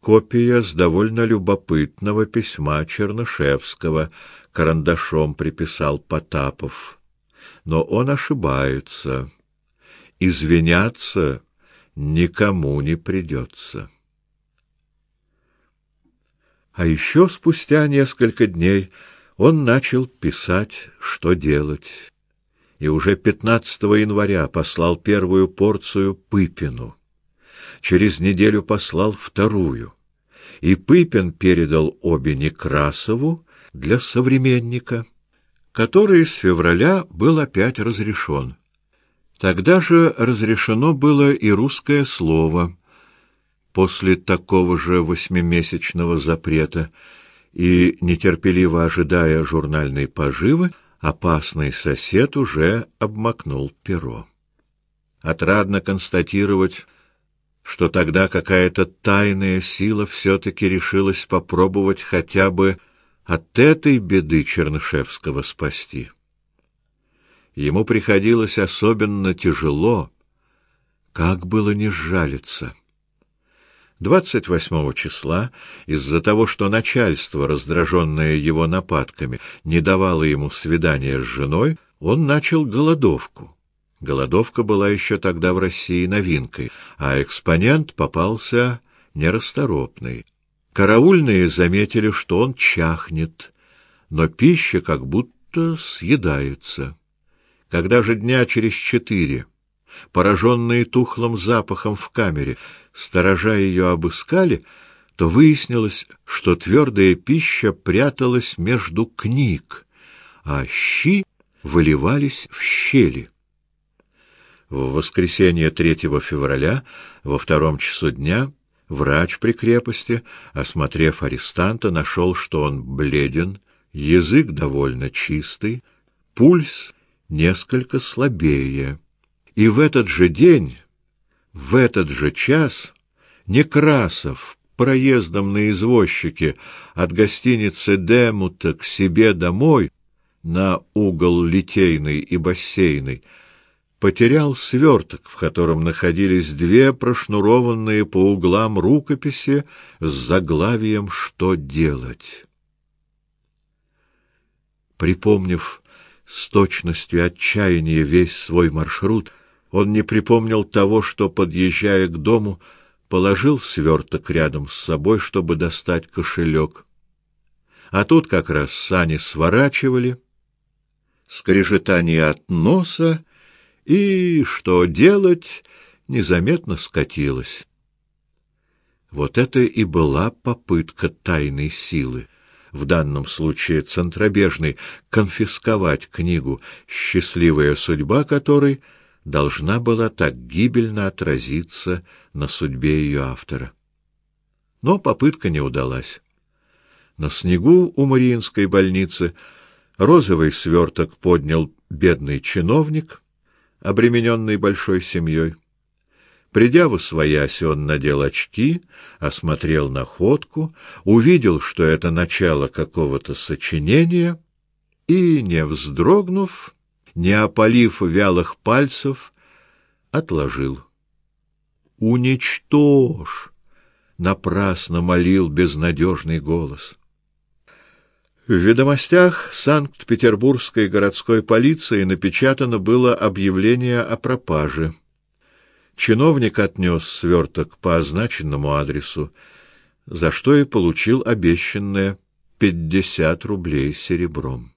копия с довольно любопытного письма Чернышевского, карандашом приписал Потапов. Но он ошибается. Извиняться никому не придется. А еще спустя несколько дней он начал писать, что делать, и уже 15 января послал первую порцию Пыпину. Через неделю послал вторую, и Пыпин передал обе Некрасову для современника, который с февраля был опять разрешен. Тогда же разрешено было и русское слово после такого же восьмимесячного запрета, и, нетерпеливо ожидая журнальной поживы, опасный сосед уже обмакнул перо. Отрадно констатировать, что тогда какая-то тайная сила все-таки решилась попробовать хотя бы от этой беды Чернышевского спасти. Ему приходилось особенно тяжело, как было не сжалиться. 28 числа, из-за того, что начальство, раздраженное его нападками, не давало ему свидания с женой, он начал голодовку. Голодовка была еще тогда в России новинкой, а экспонент попался нерасторопный. Караульные заметили, что он чахнет, но пища как будто съедается. Когда же дня через четыре, пораженные тухлым запахом в камере, сторожа ее обыскали, то выяснилось, что твердая пища пряталась между книг, а щи выливались в щели. В воскресенье 3 февраля во втором часу дня врач при крепости, осмотрев арестанта, нашел, что он бледен, язык довольно чистый, пульс несколько слабее. И в этот же день в этот же час Некрасов проездом на извозчике от гостиницы Демута к себе домой на угол Литейный и Бассейный потерял сверток, в котором находились две прошнурованные по углам рукописи с заглавием «Что делать?». Припомнив с точностью отчаяния весь свой маршрут, он не припомнил того, что, подъезжая к дому, положил сверток рядом с собой, чтобы достать кошелек. А тут как раз сани сворачивали, скрежетание от носа, и, что делать, незаметно скатилось. Вот это и была попытка тайной силы, в данном случае центробежной, конфисковать книгу, счастливая судьба которой — должна была так гибельно отразиться на судьбе ее автора. Но попытка не удалась. На снегу у Мариинской больницы розовый сверток поднял бедный чиновник, обремененный большой семьей. Придя в освоясь, он надел очки, осмотрел находку, увидел, что это начало какого-то сочинения, и, не вздрогнув, не опалив вялых пальцев, отложил. «Уничтожь!» — напрасно молил безнадежный голос. В ведомостях Санкт-Петербургской городской полиции напечатано было объявление о пропаже. Чиновник отнес сверток по означенному адресу, за что и получил обещанное пятьдесят рублей серебром.